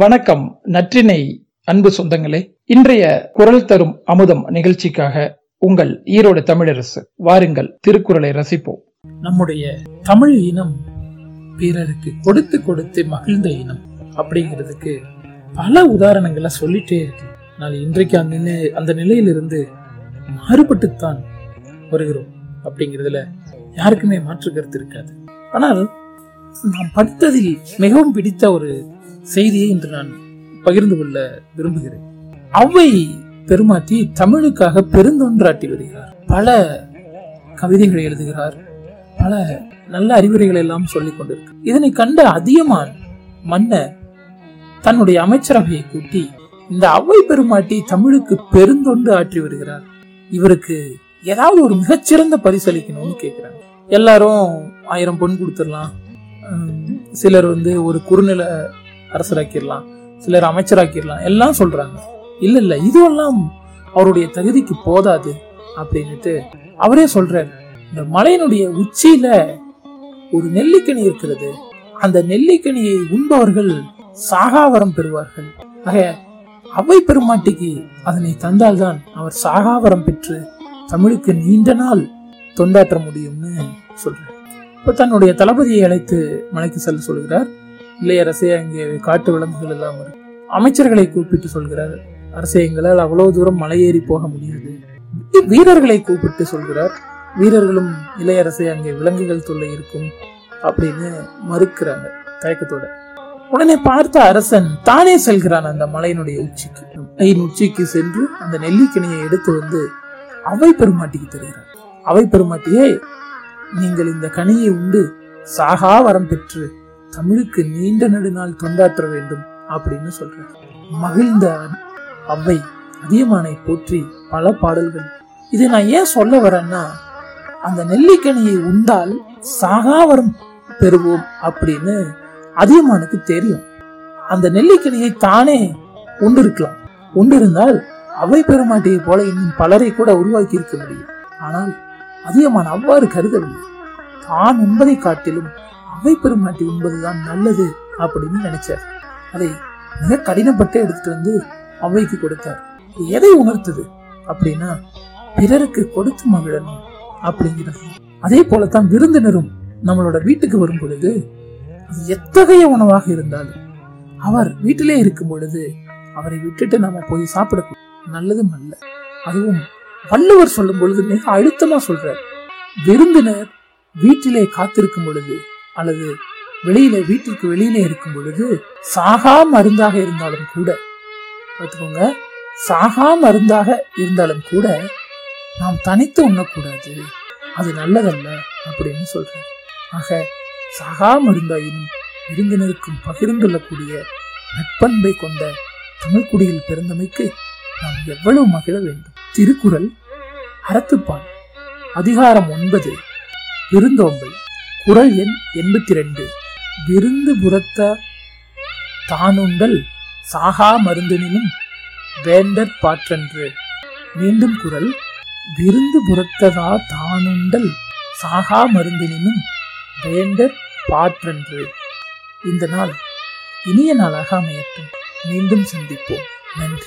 வணக்கம் நற்றினை அன்பு சொந்தங்களே. இன்றைய குரல் தரும் அமுதம் நிகழ்ச்சிக்காக உங்கள் ஈரோடு தமிழரசு வாருங்கள் திருக்குறளை ரசிப்போம். நம்முடைய தமிழ் இனம் பிறருக்கு கொடுத்து கொடுத்து மகிழ்ந்த இனம் அப்படிங்கிறதுக்கு பல உதாரணங்களை சொல்லிட்டே இருக்கு நான் இன்றைக்கு அந்த அந்த நிலையிலிருந்து மாறுபட்டுத்தான் வருகிறோம் அப்படிங்கிறதுல யாருக்குமே மாற்று கருத்து இருக்காது. ஆனால் நான் படித்ததில் மிகவும் பிடித்த ஒரு செய்தியை இன்று நான் பகிர்ந்து கொள்ள விரும்புகிறேன். ஔவை பெருமாட்டி தமிழுக்காக பெருந்தொன்றாட்டி வருகிறார். பல கவிதைகளை எழுதுகிறார். பல நல்ல அறிவுரைகளை எல்லாம் சொல்லிக் கொண்டிருக்கு இதனை கண்ட அதியமான் மன்னர் தன்னுடைய அமைச்சரவையை கூட்டி இந்த ஔவை பெருமாட்டி தமிழுக்கு பெருந்தொண்டு ஆற்றி வருகிறார். இவருக்கு ஏதாவது ஒரு மிகச்சிறந்த பரிசளிக்கணும்னு கேட்கிறாங்க. எல்லாரும் ஆயிரம் பொன் கொடுத்துடலாம். சிலர் வந்து ஒரு குறுநில அரசராக்கிடலாம் சிலர் அமைச்சராக்கிடலாம் எல்லாம் சொல்றாங்க. இல்ல இல்ல இதுவெல்லாம் அவருடைய தகுதிக்கு போதாது அப்படின்னுட்டு அவரே சொல்றாரு. இந்த மலையினுடைய உச்சியில ஒரு நெல்லிக்கனி இருக்கிறது. அந்த நெல்லிக்கனியை உண்பவர்கள் சாகாவரம் பெறுவார்கள். ஆக அவை பெருமாட்டிக்கு அதனை தந்தால்தான் அவர் சாகாவரம் பெற்று தமிழுக்கு நீண்ட நாள் தொண்டாற்ற முடியும்னு சொல்றார். இப்ப தன்னுடைய தளபதியை அழைத்து மலைக்கு செல்ல சொல்கிறார். இல்லையரசே அங்கே காட்டு விலங்குகள் எல்லாம் இருக்கு. அமைச்சர்களை கூப்பிட்டு சொல்கிறார். அரசே எங்களால் அவ்வளவு தூரம் மலையேறி போக முடியாது. வீரர்களை கூப்பிட்டு சொல்கிறார். வீரர்களும் இளையரசே அங்கே விலங்குகள் தொல்லை இருக்கும் அப்படின்னு மறுக்கிறாங்க தயக்கத்தோட. உடனே பார்த்த அரசன் தானே செல்கிறான் அந்த மலையினுடைய உச்சிக்கு. மலையின் உச்சிக்கு சென்று அந்த நெல்லிக்கனியை எடுத்து வந்து அவை பெருமாட்டிக்கு தருகிறார். அவை பெருமாட்டியே நீங்கள் இந்த கனியை உண்டு சாகா வரம் பெற்று தமிழுக்கு நீண்ட நெடுநாள் தொண்டாற்ற வேண்டும் அப்படின்னு சொல்றார். மகிழ்ந்த அவ்வை அதியமானை போற்றி பல பாடல்கள். இதை நான் ஏன் சொல்ல வரேன்னா அந்த நெல்லிக்கனியை உண்டால் சாகாவரம் பெறுவோம் அப்படின்னு அதியமானுக்கு தெரியும். அந்த நெல்லிக்கனியை தானே உண்டிருக்கலாம். உண்டிருந்தால் அவை பெருமாட்டியை போல இன்னும் பலரை கூட உருவாக்கி இருக்க முடியும். ஆனால் அதியமான் அவ்வாறு கருதவில்லை. தான் உண்பதை காட்டிலும் அவை பெருமாட்டி உண்பதுதான் நல்லது அப்படின்னு நினைச்சார். அதை மிக கடினப்பட்டு எடுத்துட்டு வந்து அவைக்கு கொடுத்தார். எதை உணர்த்தது அப்படின்னா பிறருக்கு கொடுத்து மகிழணும் அப்படிங்கிறது. அதே போலத்தான் விருந்தினரும் நம்மளோட வீட்டுக்கு வரும் பொழுது அது எத்தகைய உணவாக இருந்தாலும் அவர் வீட்டிலே இருக்கும் பொழுது அவரை விட்டுட்டு நம்ம போய் சாப்பிடக்கூடாது நல்லதும் அல்ல. அதுவும் வள்ளுவர் சொல்லும் பொழுது மிக அழுத்தமா சொல்றார். விருந்தினர் வீட்டிலே காத்திருக்கும் பொழுது அல்லது வெளியில வீட்டிற்கு வெளியிலே இருக்கும் பொழுது சாகா மருந்தாக இருந்தாலும் கூட பார்த்துக்கோங்க சாகா மருந்தாக இருந்தாலும் கூட நாம் தனித்து உண்ணக்கூடாது. அது நல்லதல்ல அப்படின்னு சொல்றார். ஆக சாகா மருந்தாயினும் விருந்தினருக்கும் பகிர்ந்து கொள்ளக்கூடிய நட்பண்பை கொண்ட தமிழ்குடியில் பிறந்தமைக்கு நாம் எவ்வளவு மகிழ வேண்டும். திருக்குறள் அறத்துப்பால் அதிகாரம் ஒன்பது விருந்தோம்பல் குறள் எண் எண்பத்தி ரெண்டு. விருந்து புறத்த தானுண்டல் சாகா மருந்தினும் வேண்டற் பாற்றன்று. மீண்டும் குரல் விருந்து புறத்ததா தானுண்டல் சாகா மருந்தினும் வேண்டற் பாற்றன்று. இந்த நாள் இனிய நாளாக அமையட்டும். மீண்டும் சந்திப்போம். நன்றி.